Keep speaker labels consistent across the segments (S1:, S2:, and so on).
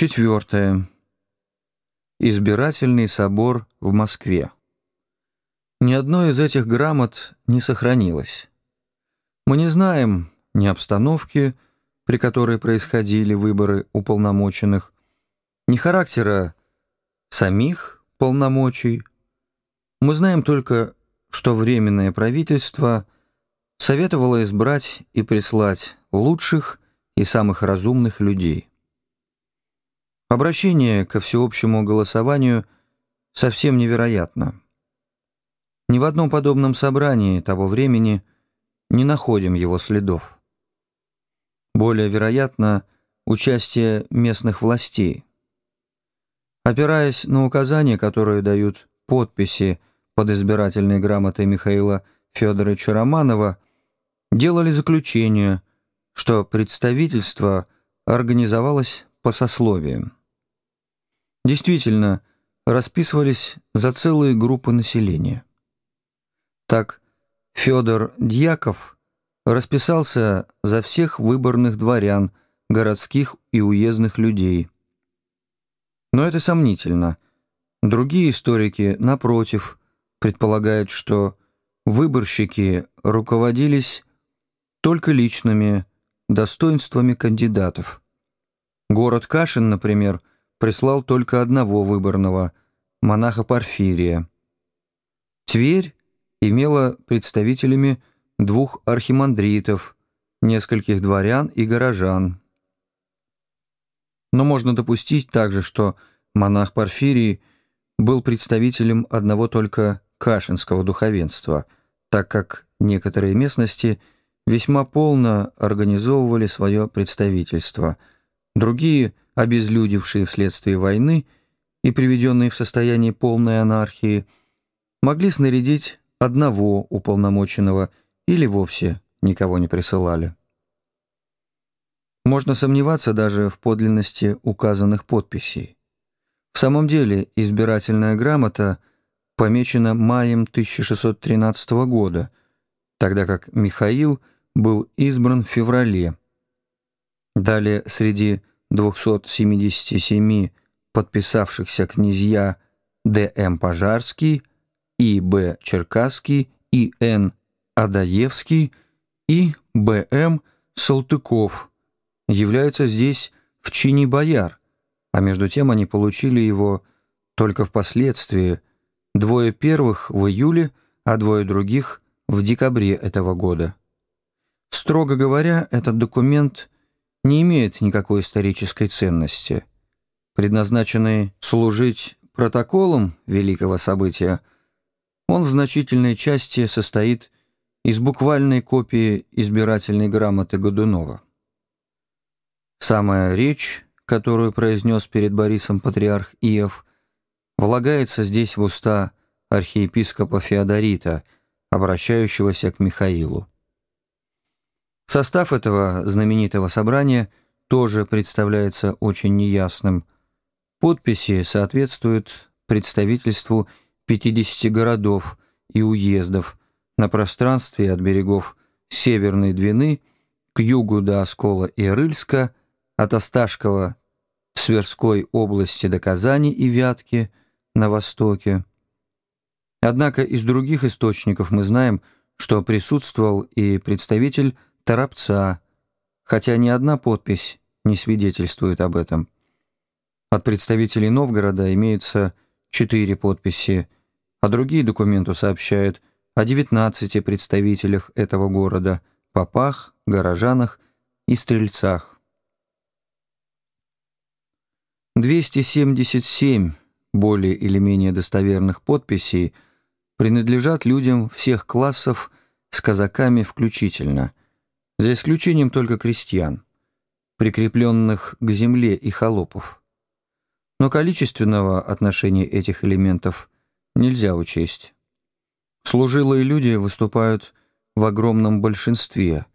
S1: Четвертое. Избирательный собор в Москве. Ни одной из этих грамот не сохранилось. Мы не знаем ни обстановки, при которой происходили выборы уполномоченных, ни характера самих полномочий. Мы знаем только, что Временное правительство советовало избрать и прислать лучших и самых разумных людей. Обращение ко всеобщему голосованию совсем невероятно. Ни в одном подобном собрании того времени не находим его следов. Более вероятно участие местных властей. Опираясь на указания, которые дают подписи под избирательной грамотой Михаила Федоровича Романова, делали заключение, что представительство организовалось по сословиям действительно расписывались за целые группы населения. Так, Федор Дьяков расписался за всех выборных дворян, городских и уездных людей. Но это сомнительно. Другие историки, напротив, предполагают, что выборщики руководились только личными достоинствами кандидатов. Город Кашин, например, прислал только одного выборного, монаха Порфирия. Тверь имела представителями двух архимандритов, нескольких дворян и горожан. Но можно допустить также, что монах Порфирий был представителем одного только кашинского духовенства, так как некоторые местности весьма полно организовывали свое представительство, другие – обезлюдевшие вследствие войны и приведенные в состояние полной анархии, могли снарядить одного уполномоченного или вовсе никого не присылали. Можно сомневаться даже в подлинности указанных подписей. В самом деле избирательная грамота помечена маем 1613 года, тогда как Михаил был избран в феврале. Далее среди 277 подписавшихся князья Д.М. Пожарский, И.Б. Черкасский, И.Н. Адаевский и Б.М. Салтыков являются здесь в чине бояр, а между тем они получили его только впоследствии, двое первых в июле, а двое других в декабре этого года. Строго говоря, этот документ не имеет никакой исторической ценности. Предназначенный служить протоколом великого события, он в значительной части состоит из буквальной копии избирательной грамоты Годунова. Самая речь, которую произнес перед Борисом патриарх Иов, влагается здесь в уста архиепископа Феодорита, обращающегося к Михаилу. Состав этого знаменитого собрания тоже представляется очень неясным. Подписи соответствуют представительству 50 городов и уездов на пространстве от берегов Северной Двины к югу до Оскола и Рыльска, от Осташкова Тверской области до Казани и Вятки на востоке. Однако из других источников мы знаем, что присутствовал и представитель Торопца, хотя ни одна подпись не свидетельствует об этом. От представителей Новгорода имеются четыре подписи, а другие документы сообщают о 19 представителях этого города, попах, горожанах и стрельцах. 277 более или менее достоверных подписей принадлежат людям всех классов с казаками включительно – за исключением только крестьян, прикрепленных к земле и холопов. Но количественного отношения этих элементов нельзя учесть. Служилые люди выступают в огромном большинстве,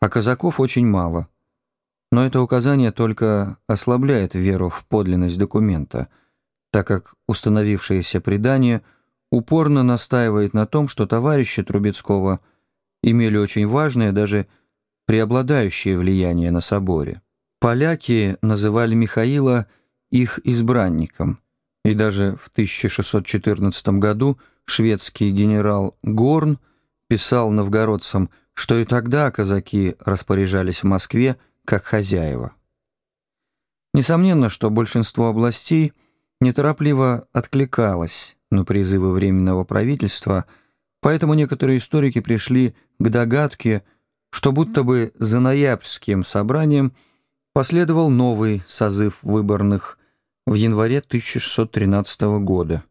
S1: а казаков очень мало. Но это указание только ослабляет веру в подлинность документа, так как установившееся предание упорно настаивает на том, что товарищи Трубецкого имели очень важное, даже преобладающее влияние на соборе. Поляки называли Михаила их избранником, и даже в 1614 году шведский генерал Горн писал новгородцам, что и тогда казаки распоряжались в Москве как хозяева. Несомненно, что большинство областей неторопливо откликалось на призывы Временного правительства, поэтому некоторые историки пришли к догадке, что будто бы за ноябрьским собранием последовал новый созыв выборных в январе 1613 года.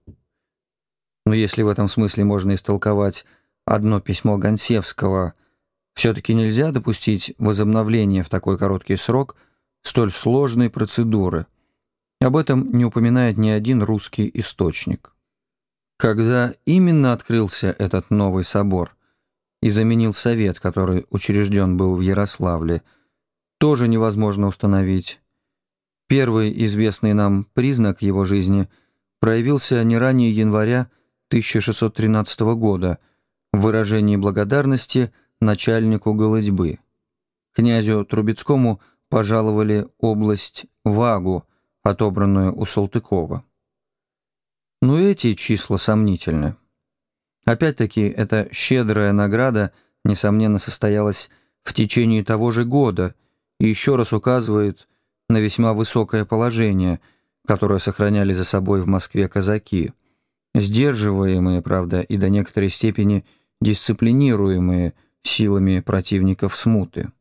S1: Но если в этом смысле можно истолковать одно письмо Гонсевского, все-таки нельзя допустить возобновления в такой короткий срок столь сложной процедуры. Об этом не упоминает ни один русский источник. Когда именно открылся этот новый собор и заменил совет, который учрежден был в Ярославле, тоже невозможно установить. Первый известный нам признак его жизни проявился не ранее января 1613 года в выражении благодарности начальнику голодьбы. Князю Трубецкому пожаловали область Вагу, отобранную у Салтыкова. Но эти числа сомнительны. Опять-таки, эта щедрая награда, несомненно, состоялась в течение того же года и еще раз указывает на весьма высокое положение, которое сохраняли за собой в Москве казаки, сдерживаемые, правда, и до некоторой степени дисциплинируемые силами противников смуты.